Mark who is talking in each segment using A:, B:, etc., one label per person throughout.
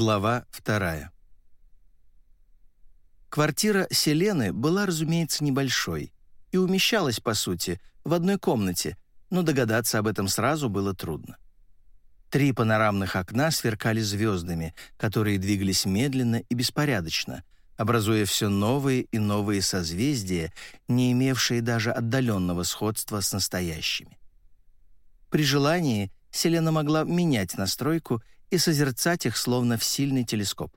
A: Глава вторая. Квартира Селены была, разумеется, небольшой и умещалась, по сути, в одной комнате, но догадаться об этом сразу было трудно. Три панорамных окна сверкали звездами, которые двигались медленно и беспорядочно, образуя все новые и новые созвездия, не имевшие даже отдаленного сходства с настоящими. При желании Селена могла менять настройку и созерцать их словно в сильный телескоп.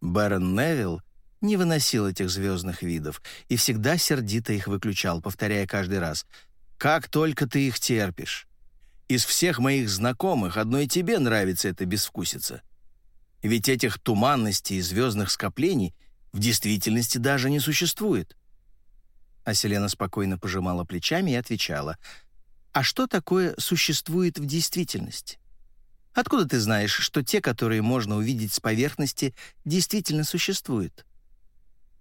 A: Бэрон Невилл не выносил этих звездных видов и всегда сердито их выключал, повторяя каждый раз «Как только ты их терпишь! Из всех моих знакомых одной тебе нравится эта безвкусица. Ведь этих туманностей и звездных скоплений в действительности даже не существует». А Селена спокойно пожимала плечами и отвечала «А что такое существует в действительности?» Откуда ты знаешь, что те, которые можно увидеть с поверхности, действительно существуют?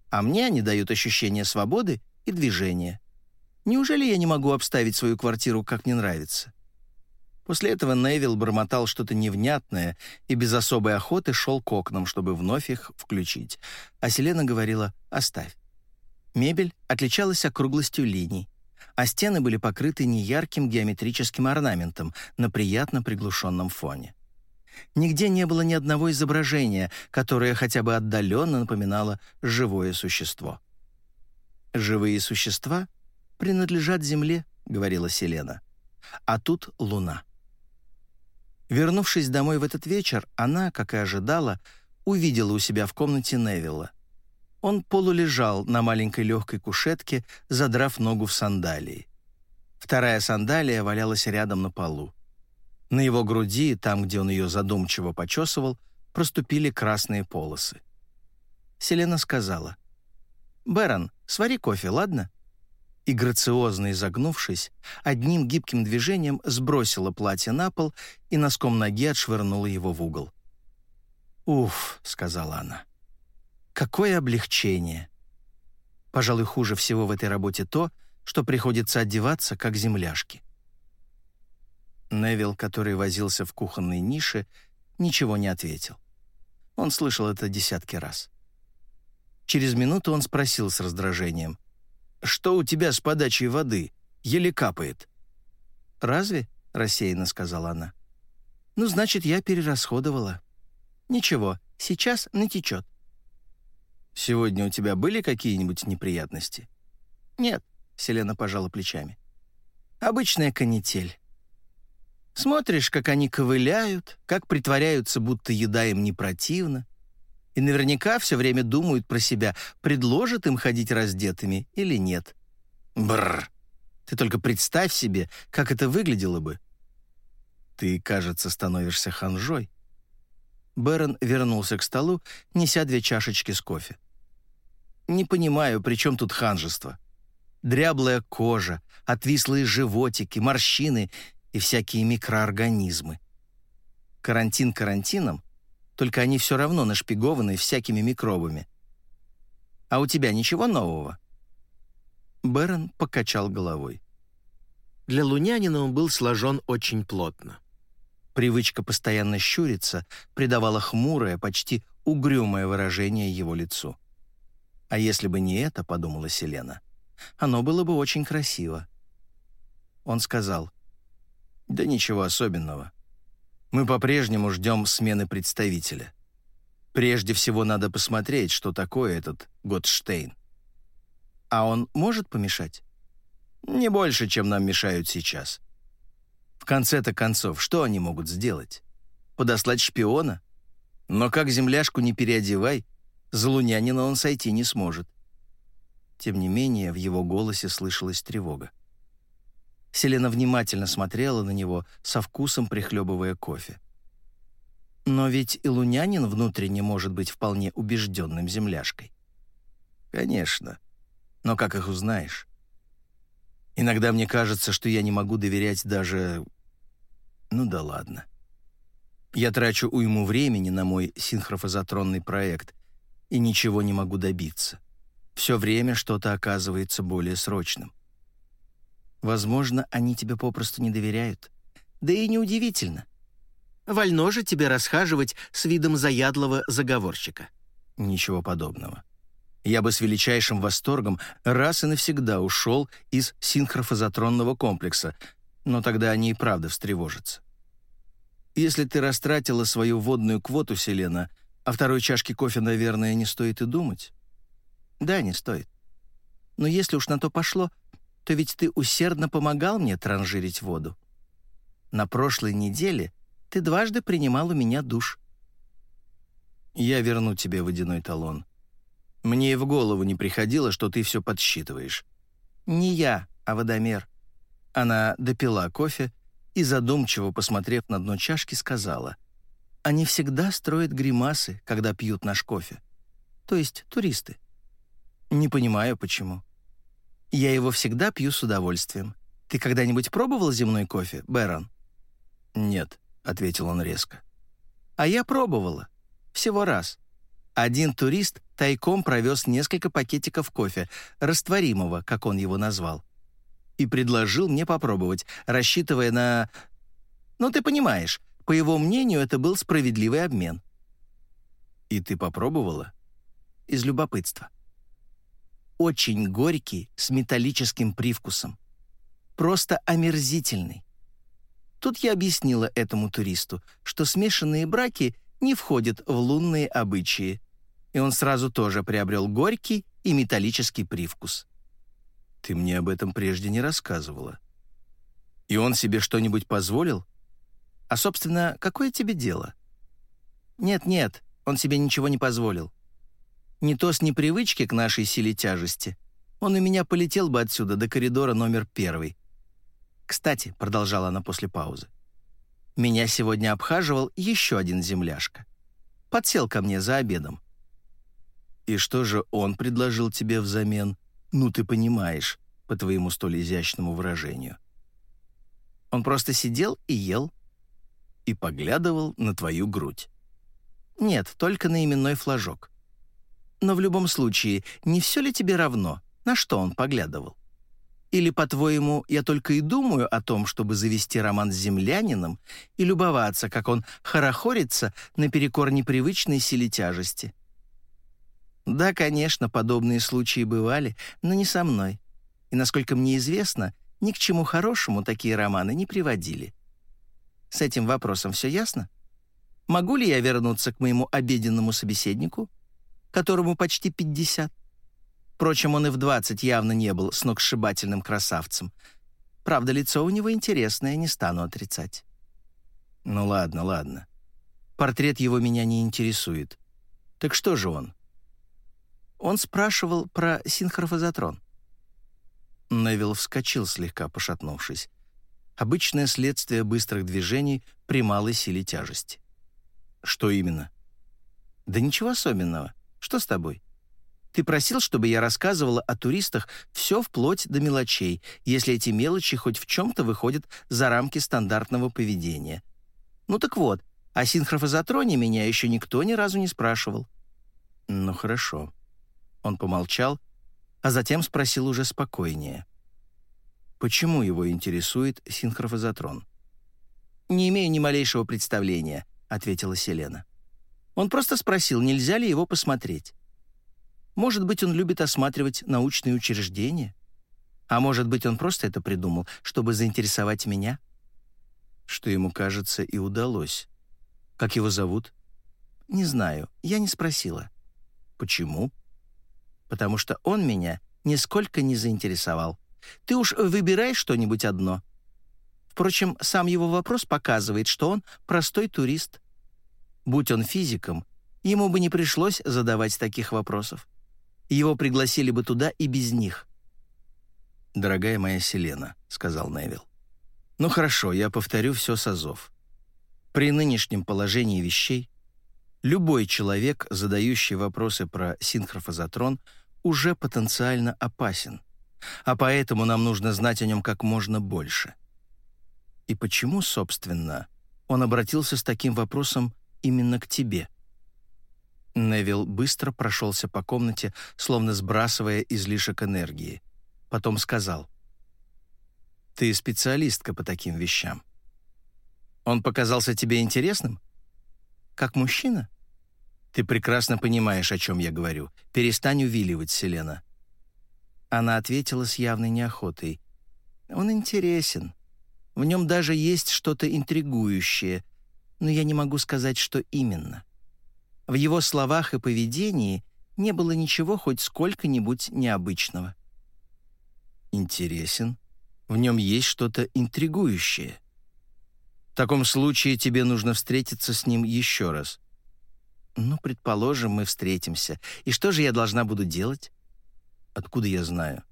A: А мне они дают ощущение свободы и движения. Неужели я не могу обставить свою квартиру, как мне нравится?» После этого Невилл бормотал что-то невнятное и без особой охоты шел к окнам, чтобы вновь их включить. А Селена говорила «оставь». Мебель отличалась округлостью линий, а стены были покрыты неярким геометрическим орнаментом на приятно приглушенном фоне. Нигде не было ни одного изображения, которое хотя бы отдаленно напоминало живое существо. «Живые существа принадлежат Земле», — говорила Селена. «А тут Луна». Вернувшись домой в этот вечер, она, как и ожидала, увидела у себя в комнате Невилла. Он полулежал на маленькой легкой кушетке, задрав ногу в сандалии. Вторая сандалия валялась рядом на полу. На его груди, там, где он ее задумчиво почесывал, проступили красные полосы. Селена сказала, «Бэрон, свари кофе, ладно?» И грациозно изогнувшись, одним гибким движением сбросила платье на пол и носком ноги отшвырнула его в угол. «Уф», — сказала она, Какое облегчение! Пожалуй, хуже всего в этой работе то, что приходится одеваться, как земляшки. Невил, который возился в кухонной нише, ничего не ответил. Он слышал это десятки раз. Через минуту он спросил с раздражением. «Что у тебя с подачей воды? Еле капает». «Разве?» — рассеянно сказала она. «Ну, значит, я перерасходовала. Ничего, сейчас натечет. Сегодня у тебя были какие-нибудь неприятности?» «Нет», — Селена пожала плечами. «Обычная канитель. Смотришь, как они ковыляют, как притворяются, будто еда им не противна, и наверняка все время думают про себя, предложат им ходить раздетыми или нет. Бррр! Ты только представь себе, как это выглядело бы. Ты, кажется, становишься ханжой. Бэрон вернулся к столу, неся две чашечки с кофе. «Не понимаю, при чем тут ханжество? Дряблая кожа, отвислые животики, морщины и всякие микроорганизмы. Карантин карантином, только они все равно нашпигованы всякими микробами. А у тебя ничего нового?» Бэрон покачал головой. Для лунянина он был сложен очень плотно. Привычка постоянно щуриться придавала хмурое, почти угрюмое выражение его лицу. А если бы не это, подумала Селена, оно было бы очень красиво. Он сказал, «Да ничего особенного. Мы по-прежнему ждем смены представителя. Прежде всего надо посмотреть, что такое этот Готштейн. А он может помешать? Не больше, чем нам мешают сейчас. В конце-то концов, что они могут сделать? Подослать шпиона? Но как земляшку не переодевай, за он сойти не сможет. Тем не менее, в его голосе слышалась тревога. Селена внимательно смотрела на него, со вкусом прихлебывая кофе. Но ведь и лунянин внутренне может быть вполне убежденным земляшкой. Конечно. Но как их узнаешь? Иногда мне кажется, что я не могу доверять даже... Ну да ладно. Я трачу уйму времени на мой синхрофазотронный проект и ничего не могу добиться. Все время что-то оказывается более срочным. Возможно, они тебе попросту не доверяют. Да и неудивительно.
B: Вольно же тебе расхаживать с видом заядлого заговорщика».
A: Ничего подобного. Я бы с величайшим восторгом раз и навсегда ушел из синхрофазотронного комплекса, но тогда они и правда встревожатся. Если ты растратила свою водную квоту, Селена, о второй чашке кофе, наверное, не стоит и думать. Да, не стоит. Но если уж на то пошло, то ведь ты усердно помогал мне транжирить воду. На прошлой неделе ты дважды принимал у меня душ. Я верну тебе водяной талон. Мне и в голову не приходило, что ты все подсчитываешь. Не я, а водомер. Она допила кофе и, задумчиво посмотрев на дно чашки, сказала, «Они всегда строят гримасы, когда пьют наш кофе. То есть туристы. Не понимаю, почему. Я его всегда пью с удовольствием. Ты когда-нибудь пробовал земной кофе, Бэрон?» «Нет», — ответил он резко. «А я пробовала. Всего раз. Один турист тайком провез несколько пакетиков кофе, растворимого, как он его назвал и предложил мне попробовать, рассчитывая на... Ну, ты понимаешь, по его мнению, это был справедливый обмен. И ты попробовала? Из любопытства. Очень горький, с металлическим привкусом. Просто омерзительный. Тут я объяснила этому туристу, что смешанные браки не входят в лунные обычаи, и он сразу тоже приобрел горький и металлический привкус. Ты мне об этом прежде не рассказывала. И он себе что-нибудь позволил? А, собственно, какое тебе дело? Нет-нет, он себе ничего не позволил. Не то с непривычки к нашей силе тяжести. Он у меня полетел бы отсюда до коридора номер первый. Кстати, продолжала она после паузы, меня сегодня обхаживал еще один земляшка. Подсел ко мне за обедом. И что же он предложил тебе взамен? «Ну, ты понимаешь», по твоему столь изящному выражению. Он просто сидел и ел, и поглядывал на твою грудь. Нет, только на именной флажок. Но в любом случае, не все ли тебе равно, на что он поглядывал? Или, по-твоему, я только и думаю о том, чтобы завести роман с землянином и любоваться, как он хорохорится наперекор непривычной силе тяжести? Да, конечно, подобные случаи бывали, но не со мной. И, насколько мне известно, ни к чему хорошему такие романы не приводили. С этим вопросом все ясно? Могу ли я вернуться к моему обеденному собеседнику, которому почти 50? Впрочем, он и в 20 явно не был сногсшибательным красавцем. Правда, лицо у него интересное, не стану отрицать. Ну ладно, ладно. Портрет его меня не интересует. Так что же он? Он спрашивал про синхрофазотрон. Невилл вскочил, слегка пошатнувшись. Обычное следствие быстрых движений при малой силе тяжести. «Что именно?» «Да ничего особенного. Что с тобой?» «Ты просил, чтобы я рассказывала о туристах все вплоть до мелочей, если эти мелочи хоть в чем-то выходят за рамки стандартного поведения. Ну так вот, о синхрофазотроне меня еще никто ни разу не спрашивал». «Ну хорошо», он помолчал, а затем спросил уже спокойнее. Почему его интересует синхрофазотрон? «Не имею ни малейшего представления», — ответила Селена. «Он просто спросил, нельзя ли его посмотреть. Может быть, он любит осматривать научные учреждения? А может быть, он просто это придумал, чтобы заинтересовать меня?» Что ему, кажется, и удалось. «Как его зовут?» «Не знаю, я не спросила». «Почему?» Потому что он меня нисколько не заинтересовал. Ты уж выбирай что-нибудь одно. Впрочем, сам его вопрос показывает, что он простой турист. Будь он физиком, ему бы не пришлось задавать таких вопросов. Его пригласили бы туда и без них. «Дорогая моя Селена», — сказал Невил. «Ну хорошо, я повторю все с азов. При нынешнем положении вещей любой человек, задающий вопросы про синхрофазотрон — уже потенциально опасен, а поэтому нам нужно знать о нем как можно больше. И почему, собственно, он обратился с таким вопросом именно к тебе? Невил быстро прошелся по комнате, словно сбрасывая излишек энергии. Потом сказал, «Ты специалистка по таким вещам». Он показался тебе интересным? Как мужчина? Ты прекрасно понимаешь, о чем я говорю. Перестань увиливать, Селена. Она ответила с явной неохотой. Он интересен. В нем даже есть что-то интригующее, но я не могу сказать, что именно. В его словах и поведении не было ничего хоть сколько-нибудь необычного. Интересен. В нем есть что-то интригующее. В таком случае тебе нужно встретиться с ним еще раз. Ну, предположим, мы встретимся. И что же я должна буду делать? Откуда я знаю?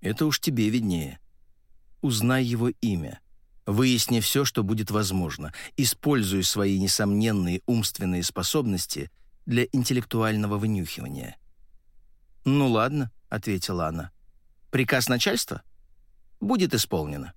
A: Это уж тебе виднее. Узнай его имя. Выясни все, что будет возможно. Используй свои несомненные умственные способности для интеллектуального вынюхивания. «Ну ладно», — ответила она. «Приказ начальства? Будет исполнено».